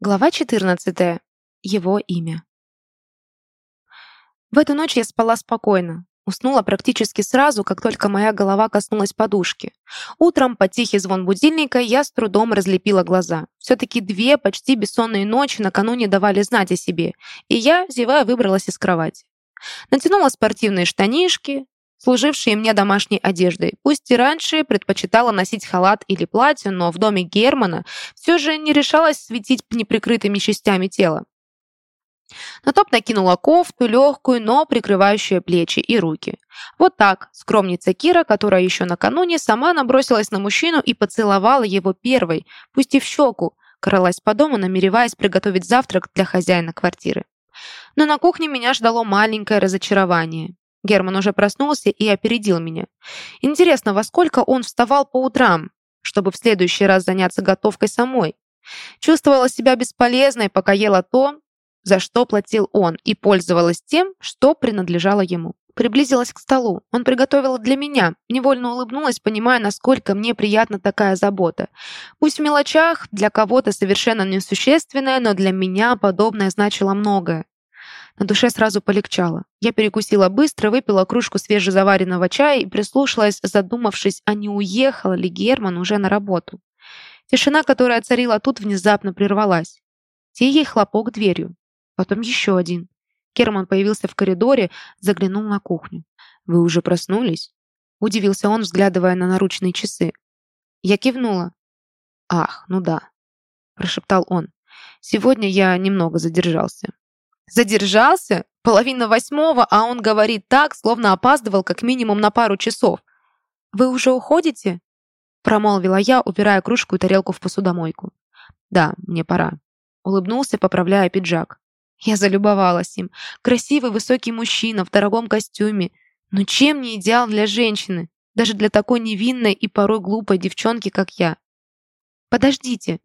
Глава 14. Его имя. В эту ночь я спала спокойно. Уснула практически сразу, как только моя голова коснулась подушки. Утром под тихий звон будильника я с трудом разлепила глаза. Все-таки две почти бессонные ночи накануне давали знать о себе, и я, зевая, выбралась из кровати. Натянула спортивные штанишки, служившие мне домашней одеждой. Пусть и раньше предпочитала носить халат или платье, но в доме Германа все же не решалась светить неприкрытыми частями тела. На топ накинула кофту, легкую, но прикрывающую плечи и руки. Вот так, скромница Кира, которая еще накануне сама набросилась на мужчину и поцеловала его первой, пусть и в щеку, кралась по дому, намереваясь приготовить завтрак для хозяина квартиры. Но на кухне меня ждало маленькое разочарование. Герман уже проснулся и опередил меня. Интересно, во сколько он вставал по утрам, чтобы в следующий раз заняться готовкой самой? Чувствовала себя бесполезной, пока ела то, за что платил он, и пользовалась тем, что принадлежало ему. Приблизилась к столу. Он приготовил для меня. Невольно улыбнулась, понимая, насколько мне приятна такая забота. Пусть в мелочах, для кого-то совершенно несущественная, но для меня подобное значило многое. На душе сразу полегчало. Я перекусила быстро, выпила кружку свежезаваренного чая и прислушалась, задумавшись, а не уехал ли Герман уже на работу. Тишина, которая царила тут, внезапно прервалась. Тихий хлопок дверью. Потом еще один. Герман появился в коридоре, заглянул на кухню. «Вы уже проснулись?» Удивился он, взглядывая на наручные часы. Я кивнула. «Ах, ну да», – прошептал он. «Сегодня я немного задержался. Задержался? Половина восьмого, а он говорит так, словно опаздывал как минимум на пару часов. «Вы уже уходите?» Промолвила я, убирая кружку и тарелку в посудомойку. «Да, мне пора». Улыбнулся, поправляя пиджак. Я залюбовалась им. Красивый высокий мужчина в дорогом костюме. Но чем не идеал для женщины? Даже для такой невинной и порой глупой девчонки, как я. «Подождите»,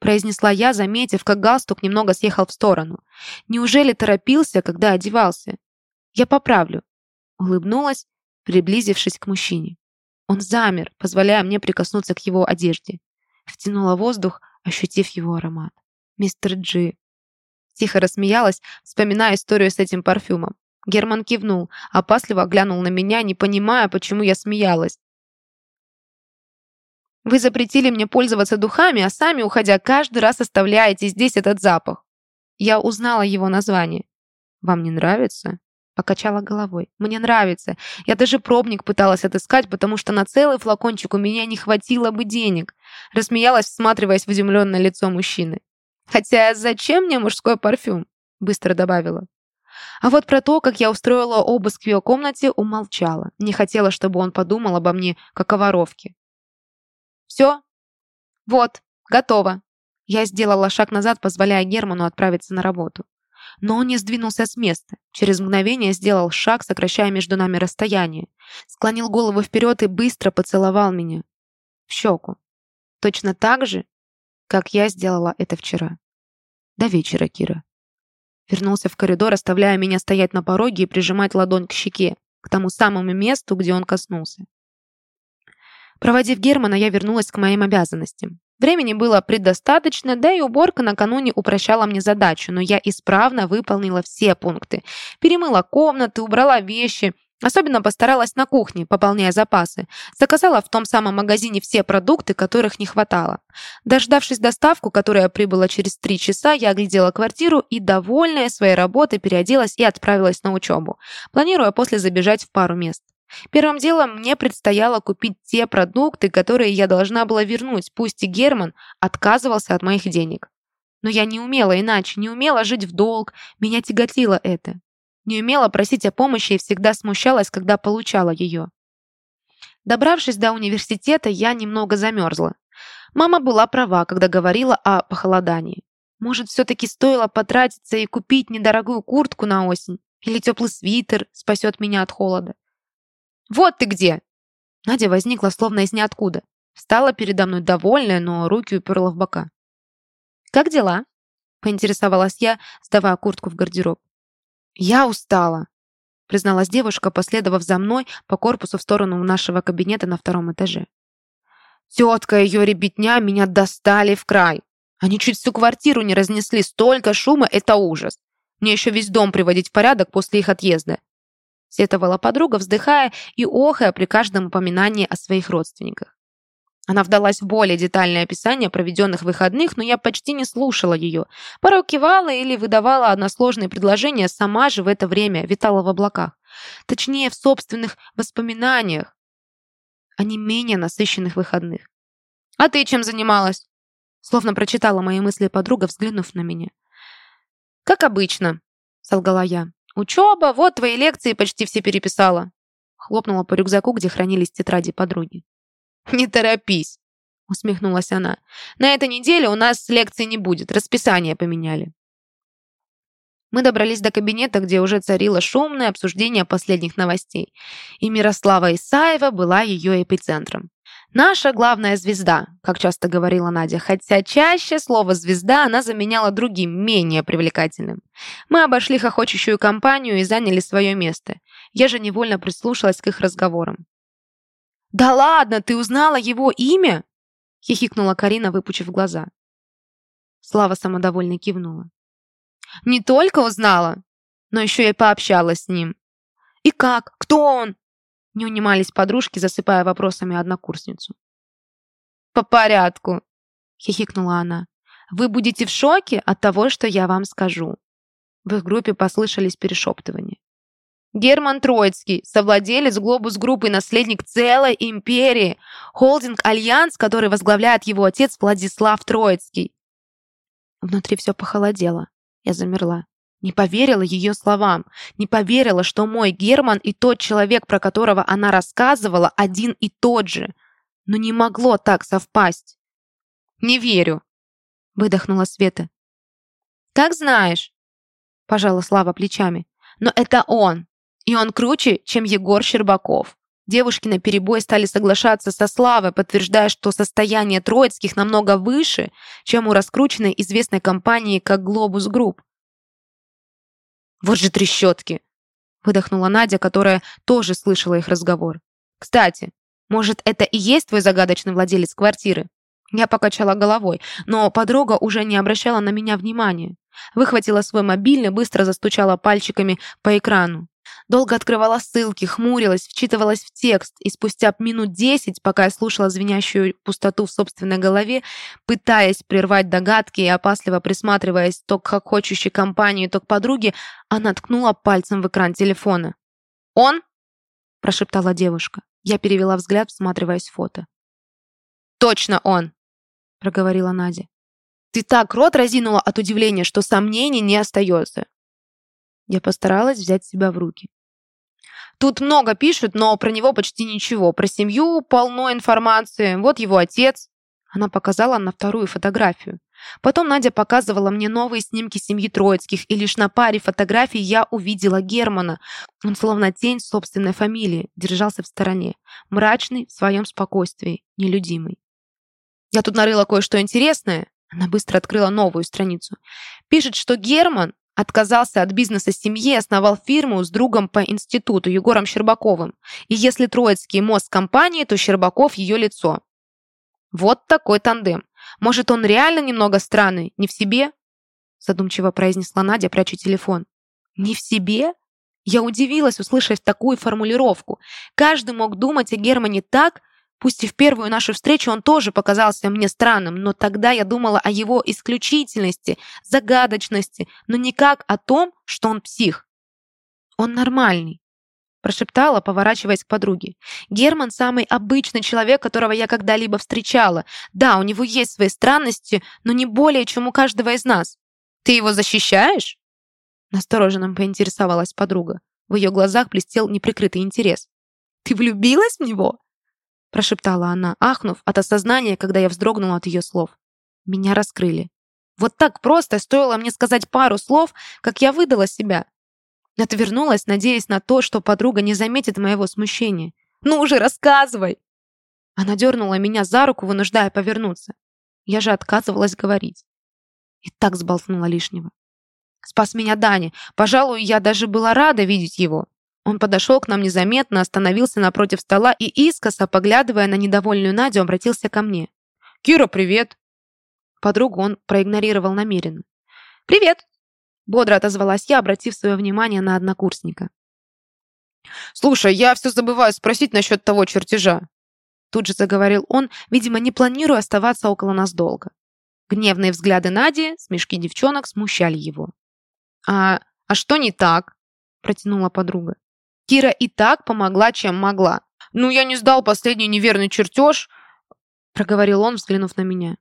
произнесла я, заметив, как галстук немного съехал в сторону. Неужели торопился, когда одевался? Я поправлю. Улыбнулась, приблизившись к мужчине. Он замер, позволяя мне прикоснуться к его одежде. Втянула воздух, ощутив его аромат. «Мистер Джи». Тихо рассмеялась, вспоминая историю с этим парфюмом. Герман кивнул, опасливо глянул на меня, не понимая, почему я смеялась. Вы запретили мне пользоваться духами, а сами, уходя, каждый раз оставляете здесь этот запах. Я узнала его название. Вам не нравится? Покачала головой. Мне нравится. Я даже пробник пыталась отыскать, потому что на целый флакончик у меня не хватило бы денег. Рассмеялась, всматриваясь в удивленное лицо мужчины. Хотя зачем мне мужской парфюм? Быстро добавила. А вот про то, как я устроила обыск в ее комнате, умолчала. Не хотела, чтобы он подумал обо мне, как о воровке. Все? Вот, готово. Я сделала шаг назад, позволяя Герману отправиться на работу. Но он не сдвинулся с места. Через мгновение сделал шаг, сокращая между нами расстояние. Склонил голову вперед и быстро поцеловал меня. В щеку. Точно так же, как я сделала это вчера. До вечера, Кира. Вернулся в коридор, оставляя меня стоять на пороге и прижимать ладонь к щеке, к тому самому месту, где он коснулся. Проводив Германа, я вернулась к моим обязанностям. Времени было предостаточно, да и уборка накануне упрощала мне задачу, но я исправно выполнила все пункты. Перемыла комнаты, убрала вещи, Особенно постаралась на кухне, пополняя запасы. Заказала в том самом магазине все продукты, которых не хватало. Дождавшись доставку, которая прибыла через три часа, я оглядела квартиру и, довольная своей работой, переоделась и отправилась на учебу, планируя после забежать в пару мест. Первым делом мне предстояло купить те продукты, которые я должна была вернуть, пусть и Герман отказывался от моих денег. Но я не умела иначе, не умела жить в долг, меня тяготило это. Не умела просить о помощи и всегда смущалась, когда получала ее. Добравшись до университета, я немного замерзла. Мама была права, когда говорила о похолодании. Может, все-таки стоило потратиться и купить недорогую куртку на осень? Или теплый свитер спасет меня от холода? «Вот ты где!» Надя возникла словно из ниоткуда. Встала передо мной довольная, но руки уперла в бока. «Как дела?» — поинтересовалась я, сдавая куртку в гардероб. «Я устала», — призналась девушка, последовав за мной по корпусу в сторону нашего кабинета на втором этаже. «Тетка и ее ребятня меня достали в край. Они чуть всю квартиру не разнесли, столько шума — это ужас. Мне еще весь дом приводить в порядок после их отъезда. Сетовала подруга, вздыхая и охая при каждом упоминании о своих родственниках. Она вдалась в более детальное описание проведенных выходных, но я почти не слушала ее. Порой кивала или выдавала односложные предложения, сама же в это время витала в облаках. Точнее, в собственных воспоминаниях, а не менее насыщенных выходных. «А ты чем занималась?» Словно прочитала мои мысли подруга, взглянув на меня. «Как обычно», — солгала я. «Учеба, вот твои лекции почти все переписала». Хлопнула по рюкзаку, где хранились тетради подруги. «Не торопись», — усмехнулась она. «На этой неделе у нас лекции не будет, расписание поменяли». Мы добрались до кабинета, где уже царило шумное обсуждение последних новостей, и Мирослава Исаева была ее эпицентром. «Наша главная звезда», как часто говорила Надя, хотя чаще слово «звезда» она заменяла другим, менее привлекательным. Мы обошли хохочущую компанию и заняли свое место. Я же невольно прислушалась к их разговорам. «Да ладно, ты узнала его имя?» хихикнула Карина, выпучив глаза. Слава самодовольно кивнула. «Не только узнала, но еще и пообщалась с ним. И как? Кто он?» Не унимались подружки, засыпая вопросами однокурсницу. «По порядку», — хихикнула она. «Вы будете в шоке от того, что я вам скажу». В их группе послышались перешептывания. Герман Троицкий, совладелец Глобус-группы и наследник целой империи. Холдинг «Альянс», который возглавляет его отец Владислав Троицкий. Внутри все похолодело. Я замерла. Не поверила ее словам. Не поверила, что мой Герман и тот человек, про которого она рассказывала, один и тот же. Но не могло так совпасть. «Не верю», — выдохнула Света. «Как знаешь», — пожала Слава плечами. «Но это он. И он круче, чем Егор Щербаков. Девушки на перебой стали соглашаться со Славой, подтверждая, что состояние Троицких намного выше, чем у раскрученной известной компании как «Глобус Групп». «Вот же трещотки!» — выдохнула Надя, которая тоже слышала их разговор. «Кстати, может, это и есть твой загадочный владелец квартиры?» Я покачала головой, но подруга уже не обращала на меня внимания. Выхватила свой мобильный, быстро застучала пальчиками по экрану. Долго открывала ссылки, хмурилась, вчитывалась в текст, и спустя минут десять, пока я слушала звенящую пустоту в собственной голове, пытаясь прервать догадки и опасливо присматриваясь то к хохочущей компании, то к подруге, она ткнула пальцем в экран телефона. «Он?» – прошептала девушка. Я перевела взгляд, всматриваясь в фото. «Точно он!» – проговорила Надя. «Ты так рот разинула от удивления, что сомнений не остается. Я постаралась взять себя в руки. Тут много пишут, но про него почти ничего. Про семью полно информации. Вот его отец. Она показала на вторую фотографию. Потом Надя показывала мне новые снимки семьи Троицких, и лишь на паре фотографий я увидела Германа. Он словно тень собственной фамилии, держался в стороне. Мрачный, в своем спокойствии, нелюдимый. Я тут нарыла кое-что интересное. Она быстро открыла новую страницу. Пишет, что Герман Отказался от бизнеса семьи, основал фирму с другом по институту Егором Щербаковым. И если Троицкий мозг компании, то Щербаков ее лицо. Вот такой тандем. Может, он реально немного странный, не в себе? Задумчиво произнесла Надя, пряча телефон. Не в себе? Я удивилась, услышав такую формулировку. Каждый мог думать о Германе так, Пусть и в первую нашу встречу он тоже показался мне странным, но тогда я думала о его исключительности, загадочности, но не как о том, что он псих. Он нормальный, прошептала, поворачиваясь к подруге. Герман самый обычный человек, которого я когда-либо встречала. Да, у него есть свои странности, но не более, чем у каждого из нас. Ты его защищаешь? Настороженно поинтересовалась подруга. В ее глазах блестел неприкрытый интерес. Ты влюбилась в него? Прошептала она, ахнув от осознания, когда я вздрогнула от ее слов. Меня раскрыли. Вот так просто стоило мне сказать пару слов, как я выдала себя. Отвернулась, надеясь на то, что подруга не заметит моего смущения. «Ну уже рассказывай!» Она дернула меня за руку, вынуждая повернуться. Я же отказывалась говорить. И так сболтнула лишнего. Спас меня Дани. Пожалуй, я даже была рада видеть его. Он подошел к нам незаметно, остановился напротив стола и искоса, поглядывая на недовольную Надю, обратился ко мне. «Кира, привет!» Подругу он проигнорировал намеренно. «Привет!» — бодро отозвалась я, обратив свое внимание на однокурсника. «Слушай, я все забываю спросить насчет того чертежа». Тут же заговорил он, видимо, не планируя оставаться около нас долго. Гневные взгляды Нади, смешки девчонок смущали его. «А, а что не так?» – протянула подруга. «Кира и так помогла, чем могла». «Ну, я не сдал последний неверный чертеж», – проговорил он, взглянув на меня.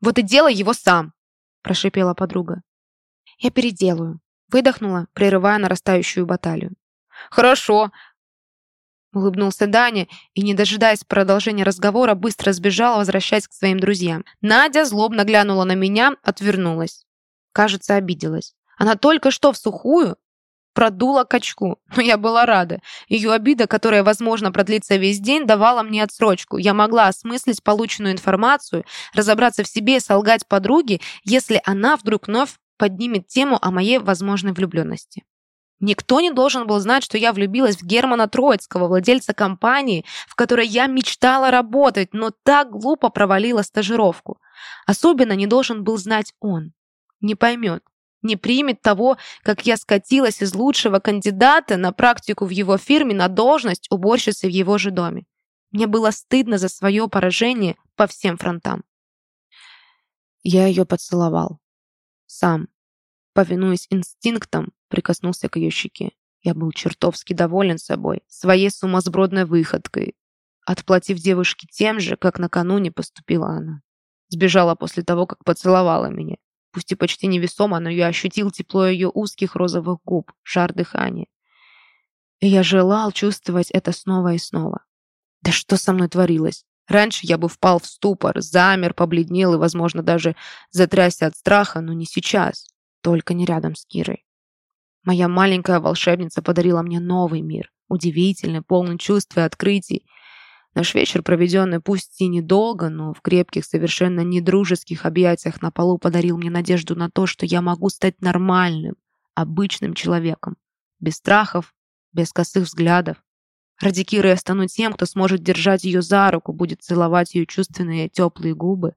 «Вот и делай его сам», – прошипела подруга. «Я переделаю», – выдохнула, прерывая нарастающую баталию. «Хорошо», — улыбнулся Даня и, не дожидаясь продолжения разговора, быстро сбежал, возвращаясь к своим друзьям. Надя злобно глянула на меня, отвернулась. Кажется, обиделась. Она только что в сухую продула качку, я была рада. Ее обида, которая, возможно, продлится весь день, давала мне отсрочку. Я могла осмыслить полученную информацию, разобраться в себе и солгать подруге, если она вдруг вновь поднимет тему о моей возможной влюбленности. Никто не должен был знать, что я влюбилась в Германа Троицкого, владельца компании, в которой я мечтала работать, но так глупо провалила стажировку. Особенно не должен был знать он. Не поймет, не примет того, как я скатилась из лучшего кандидата на практику в его фирме на должность уборщицы в его же доме. Мне было стыдно за свое поражение по всем фронтам. Я ее поцеловал. Сам, повинуясь инстинктам, прикоснулся к ее щеке. Я был чертовски доволен собой, своей сумасбродной выходкой, отплатив девушке тем же, как накануне поступила она. Сбежала после того, как поцеловала меня. Пусть и почти невесомо, но я ощутил тепло ее узких розовых губ, жар дыхания. И я желал чувствовать это снова и снова. Да что со мной творилось? Раньше я бы впал в ступор, замер, побледнел и, возможно, даже затрясся от страха, но не сейчас, только не рядом с Кирой. Моя маленькая волшебница подарила мне новый мир, удивительный, полный чувств и открытий. Наш вечер, проведенный пусть и недолго, но в крепких, совершенно недружеских объятиях на полу, подарил мне надежду на то, что я могу стать нормальным, обычным человеком. Без страхов, без косых взглядов. Ради Киры я стану тем, кто сможет держать ее за руку, будет целовать ее чувственные теплые губы.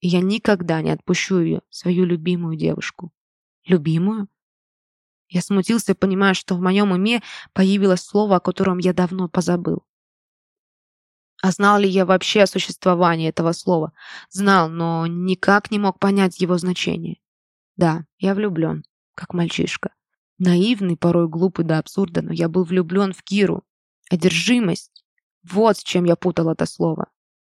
И я никогда не отпущу ее, свою любимую девушку. Любимую? Я смутился, понимая, что в моем уме появилось слово, о котором я давно позабыл. А знал ли я вообще о существовании этого слова? Знал, но никак не мог понять его значение. Да, я влюблен, как мальчишка. Наивный, порой глупый до абсурда, но я был влюблен в Киру. Одержимость. Вот с чем я путал это слово.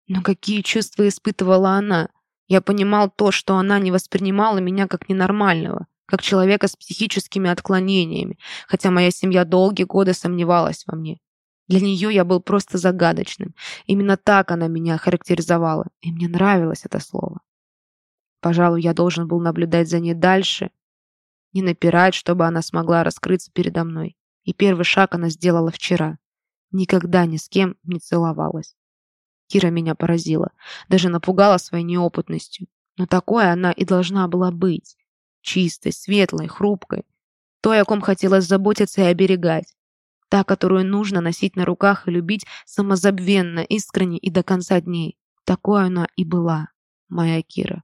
Но какие чувства испытывала она? Я понимал то, что она не воспринимала меня как ненормального как человека с психическими отклонениями, хотя моя семья долгие годы сомневалась во мне. Для нее я был просто загадочным. Именно так она меня характеризовала, и мне нравилось это слово. Пожалуй, я должен был наблюдать за ней дальше, не напирать, чтобы она смогла раскрыться передо мной. И первый шаг она сделала вчера. Никогда ни с кем не целовалась. Кира меня поразила, даже напугала своей неопытностью. Но такой она и должна была быть чистой, светлой, хрупкой, той, о ком хотелось заботиться и оберегать, та, которую нужно носить на руках и любить самозабвенно, искренне и до конца дней. Такой она и была, моя Кира.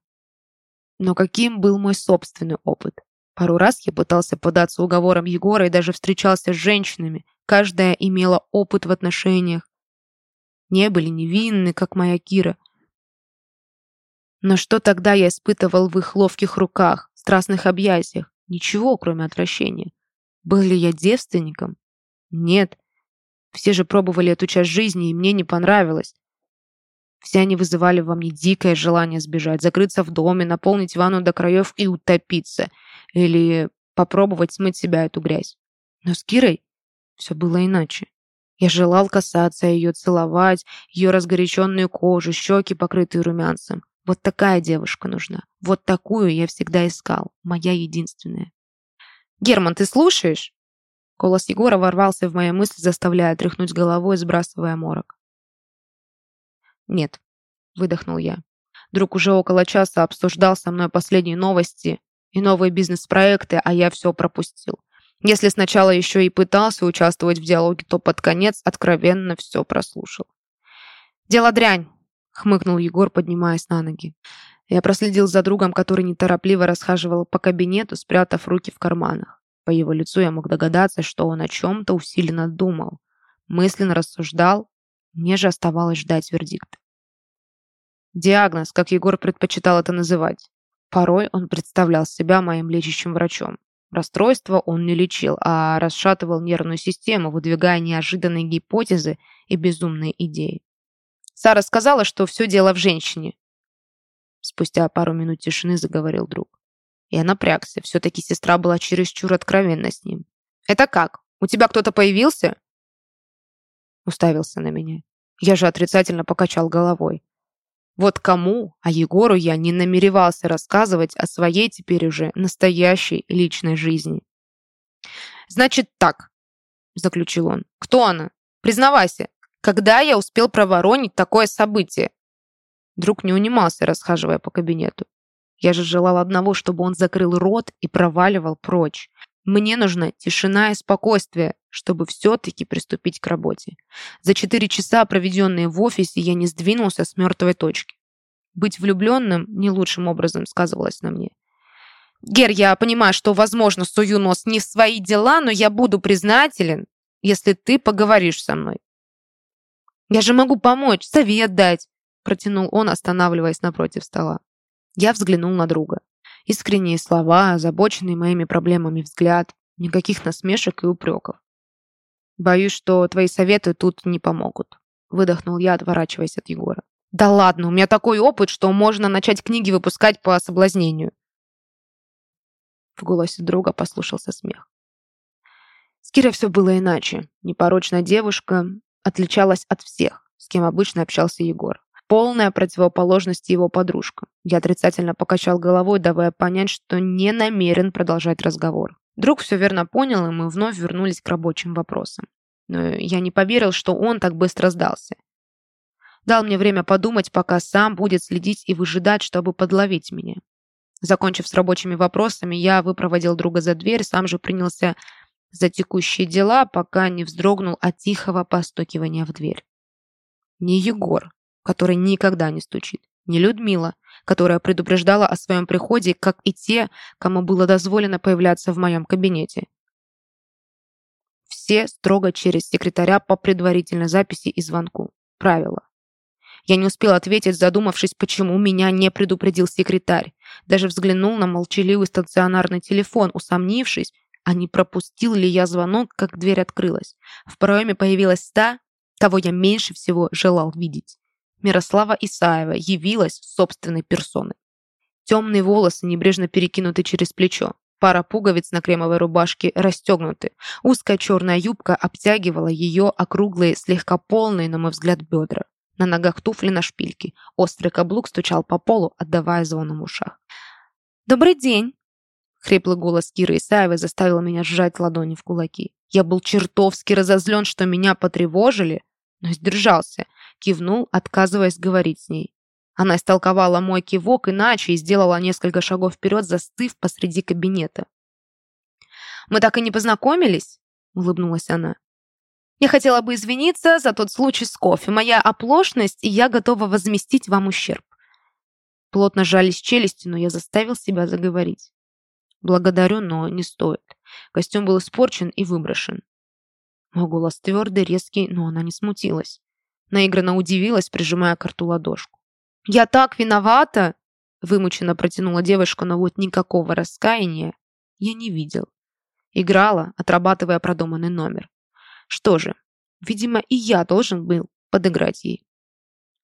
Но каким был мой собственный опыт? Пару раз я пытался податься уговорам Егора и даже встречался с женщинами. Каждая имела опыт в отношениях. Не были невинны, как моя Кира. Но что тогда я испытывал в их ловких руках, страстных объятиях? Ничего, кроме отвращения. Был ли я девственником? Нет. Все же пробовали эту часть жизни, и мне не понравилось. Все они вызывали во мне дикое желание сбежать, закрыться в доме, наполнить ванну до краев и утопиться. Или попробовать смыть себя эту грязь. Но с Кирой все было иначе. Я желал касаться ее, целовать, ее разгоряченную кожу, щеки, покрытые румянцем. Вот такая девушка нужна. Вот такую я всегда искал. Моя единственная. «Герман, ты слушаешь?» Голос Егора ворвался в мои мысли, заставляя тряхнуть головой, сбрасывая морок. «Нет», — выдохнул я. Друг уже около часа обсуждал со мной последние новости и новые бизнес-проекты, а я все пропустил. Если сначала еще и пытался участвовать в диалоге, то под конец откровенно все прослушал. «Дело дрянь», хмыкнул Егор, поднимаясь на ноги. Я проследил за другом, который неторопливо расхаживал по кабинету, спрятав руки в карманах. По его лицу я мог догадаться, что он о чем-то усиленно думал. Мысленно рассуждал, мне же оставалось ждать вердикта. Диагноз, как Егор предпочитал это называть. Порой он представлял себя моим лечащим врачом. Расстройство он не лечил, а расшатывал нервную систему, выдвигая неожиданные гипотезы и безумные идеи. Сара сказала, что все дело в женщине. Спустя пару минут тишины заговорил друг. Я напрягся. Все-таки сестра была чересчур откровенна с ним. «Это как? У тебя кто-то появился?» Уставился на меня. Я же отрицательно покачал головой. Вот кому, а Егору я не намеревался рассказывать о своей теперь уже настоящей личной жизни. «Значит так», — заключил он. «Кто она? Признавайся, когда я успел проворонить такое событие?» Друг не унимался, расхаживая по кабинету. Я же желал одного, чтобы он закрыл рот и проваливал прочь. Мне нужна тишина и спокойствие, чтобы все-таки приступить к работе. За четыре часа, проведенные в офисе, я не сдвинулся с мертвой точки. Быть влюбленным не лучшим образом сказывалось на мне. Гер, я понимаю, что, возможно, сую нос не в свои дела, но я буду признателен, если ты поговоришь со мной. Я же могу помочь, совет дать, протянул он, останавливаясь напротив стола. Я взглянул на друга. Искренние слова, озабоченный моими проблемами взгляд, никаких насмешек и упреков. «Боюсь, что твои советы тут не помогут», — выдохнул я, отворачиваясь от Егора. «Да ладно, у меня такой опыт, что можно начать книги выпускать по соблазнению». В голосе друга послушался смех. С Кирой все было иначе. Непорочная девушка отличалась от всех, с кем обычно общался Егор полная противоположность его подружкам. Я отрицательно покачал головой, давая понять, что не намерен продолжать разговор. Друг все верно понял, и мы вновь вернулись к рабочим вопросам. Но я не поверил, что он так быстро сдался. Дал мне время подумать, пока сам будет следить и выжидать, чтобы подловить меня. Закончив с рабочими вопросами, я выпроводил друга за дверь, сам же принялся за текущие дела, пока не вздрогнул от тихого постукивания в дверь. Не Егор, который никогда не стучит. Не Людмила, которая предупреждала о своем приходе, как и те, кому было дозволено появляться в моем кабинете. Все строго через секретаря по предварительной записи и звонку. Правило. Я не успел ответить, задумавшись, почему меня не предупредил секретарь. Даже взглянул на молчаливый стационарный телефон, усомнившись, а не пропустил ли я звонок, как дверь открылась. В проеме появилась та, кого я меньше всего желал видеть. Мирослава Исаева явилась собственной персоной. Темные волосы небрежно перекинуты через плечо. Пара пуговиц на кремовой рубашке расстегнуты. Узкая черная юбка обтягивала ее округлые, слегка полные, на мой взгляд, бедра. На ногах туфли на шпильке. Острый каблук стучал по полу, отдавая звоном в ушах. «Добрый день!» Хриплый голос Киры Исаевой заставил меня сжать ладони в кулаки. Я был чертовски разозлен, что меня потревожили, но сдержался кивнул, отказываясь говорить с ней. Она истолковала мой кивок иначе и сделала несколько шагов вперед, застыв посреди кабинета. «Мы так и не познакомились?» — улыбнулась она. «Я хотела бы извиниться за тот случай с кофе. Моя оплошность, и я готова возместить вам ущерб». Плотно сжались челюсти, но я заставил себя заговорить. «Благодарю, но не стоит. Костюм был испорчен и выброшен». Мой голос твердый, резкий, но она не смутилась. Наигранно удивилась, прижимая к рту ладошку. «Я так виновата!» Вымученно протянула девушка, но вот никакого раскаяния я не видел. Играла, отрабатывая продуманный номер. Что же, видимо, и я должен был подыграть ей.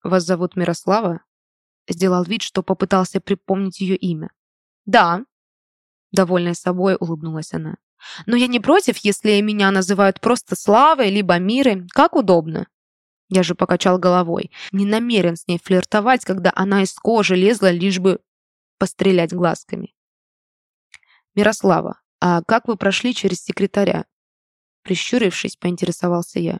«Вас зовут Мирослава?» Сделал вид, что попытался припомнить ее имя. «Да», довольная собой улыбнулась она. «Но я не против, если меня называют просто Славой либо Мирой, как удобно». Я же покачал головой. Не намерен с ней флиртовать, когда она из кожи лезла, лишь бы пострелять глазками. «Мирослава, а как вы прошли через секретаря?» Прищурившись, поинтересовался я.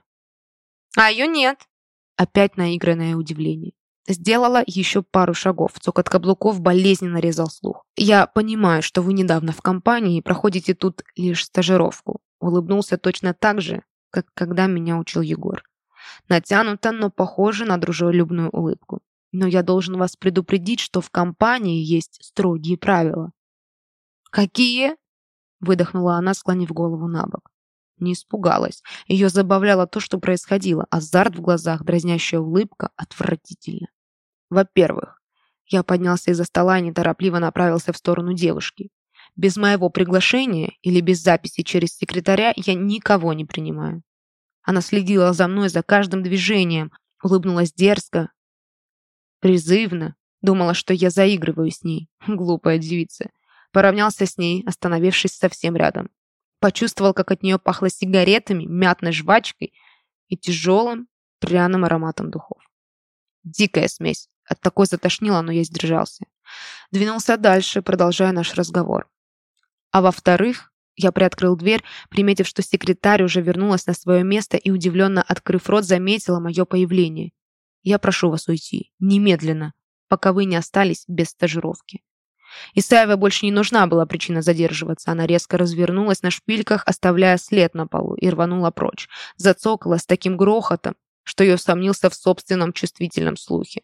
«А ее нет!» Опять наигранное удивление. Сделала еще пару шагов. Цокот каблуков болезненно резал слух. «Я понимаю, что вы недавно в компании и проходите тут лишь стажировку». Улыбнулся точно так же, как когда меня учил Егор натянуто, но похоже на дружелюбную улыбку. Но я должен вас предупредить, что в компании есть строгие правила». «Какие?» — выдохнула она, склонив голову на бок. Не испугалась. Ее забавляло то, что происходило. Азарт в глазах, дразнящая улыбка. Отвратительно. Во-первых, я поднялся из-за стола и неторопливо направился в сторону девушки. Без моего приглашения или без записи через секретаря я никого не принимаю. Она следила за мной за каждым движением, улыбнулась дерзко, призывно, думала, что я заигрываю с ней. Глупая девица. Поравнялся с ней, остановившись совсем рядом. Почувствовал, как от нее пахло сигаретами, мятной жвачкой и тяжелым пряным ароматом духов. Дикая смесь. От такой затошнило, но я сдержался. Двинулся дальше, продолжая наш разговор. А во-вторых, я приоткрыл дверь, приметив, что секретарь уже вернулась на свое место и, удивленно открыв рот, заметила мое появление. «Я прошу вас уйти. Немедленно, пока вы не остались без стажировки». Исаева больше не нужна была причина задерживаться. Она резко развернулась на шпильках, оставляя след на полу, и рванула прочь. Зацокала с таким грохотом, что я усомнился в собственном чувствительном слухе.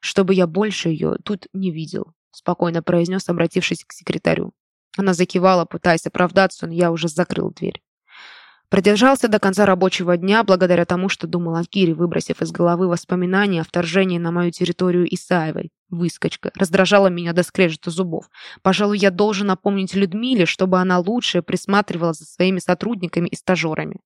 «Чтобы я больше ее тут не видел», — спокойно произнес, обратившись к секретарю. Она закивала, пытаясь оправдаться, но я уже закрыл дверь. Продержался до конца рабочего дня благодаря тому, что думал о Кире, выбросив из головы воспоминания о вторжении на мою территорию Исаевой. Выскочка. Раздражала меня до скрежета зубов. Пожалуй, я должен напомнить Людмиле, чтобы она лучше присматривала за своими сотрудниками и стажерами.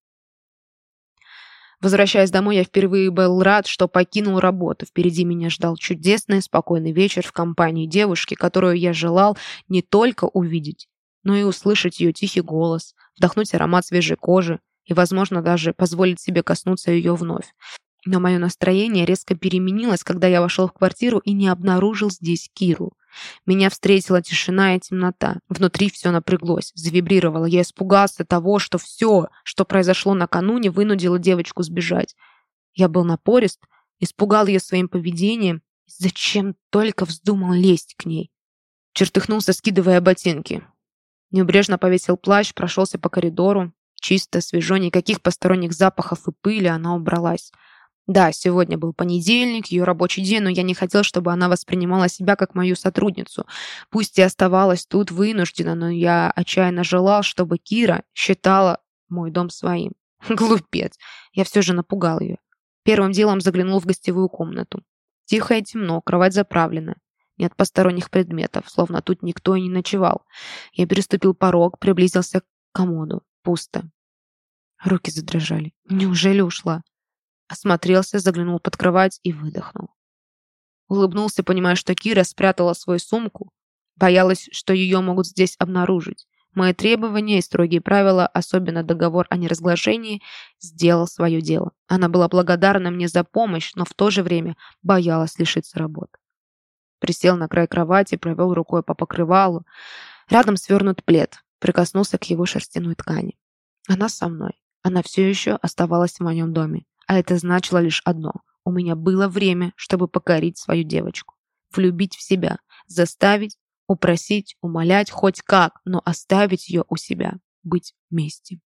Возвращаясь домой, я впервые был рад, что покинул работу. Впереди меня ждал чудесный, спокойный вечер в компании девушки, которую я желал не только увидеть, но и услышать ее тихий голос, вдохнуть аромат свежей кожи и, возможно, даже позволить себе коснуться ее вновь. Но мое настроение резко переменилось, когда я вошел в квартиру и не обнаружил здесь Киру. Меня встретила тишина и темнота. Внутри все напряглось, завибрировало. Я испугался того, что все, что произошло накануне, вынудило девочку сбежать. Я был напорист, испугал ее своим поведением. Зачем только вздумал лезть к ней? Чертыхнулся, скидывая ботинки. Небрежно повесил плащ, прошелся по коридору. Чисто, свежо, никаких посторонних запахов и пыли, она убралась. Да, сегодня был понедельник, ее рабочий день, но я не хотел, чтобы она воспринимала себя как мою сотрудницу. Пусть и оставалась тут вынуждена, но я отчаянно желал, чтобы Кира считала мой дом своим. Глупец. Я все же напугал ее. Первым делом заглянул в гостевую комнату. Тихо и темно, кровать заправлена. Нет посторонних предметов, словно тут никто и не ночевал. Я переступил порог, приблизился к комоду. Пусто. Руки задрожали. Неужели ушла? Осмотрелся, заглянул под кровать и выдохнул. Улыбнулся, понимая, что Кира спрятала свою сумку. Боялась, что ее могут здесь обнаружить. Мои требования и строгие правила, особенно договор о неразглашении, сделал свое дело. Она была благодарна мне за помощь, но в то же время боялась лишиться работы. Присел на край кровати, провел рукой по покрывалу. Рядом свернут плед. Прикоснулся к его шерстяной ткани. Она со мной. Она все еще оставалась в моем доме. А это значило лишь одно. У меня было время, чтобы покорить свою девочку. Влюбить в себя. Заставить, упросить, умолять хоть как, но оставить ее у себя. Быть вместе.